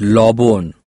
লবণ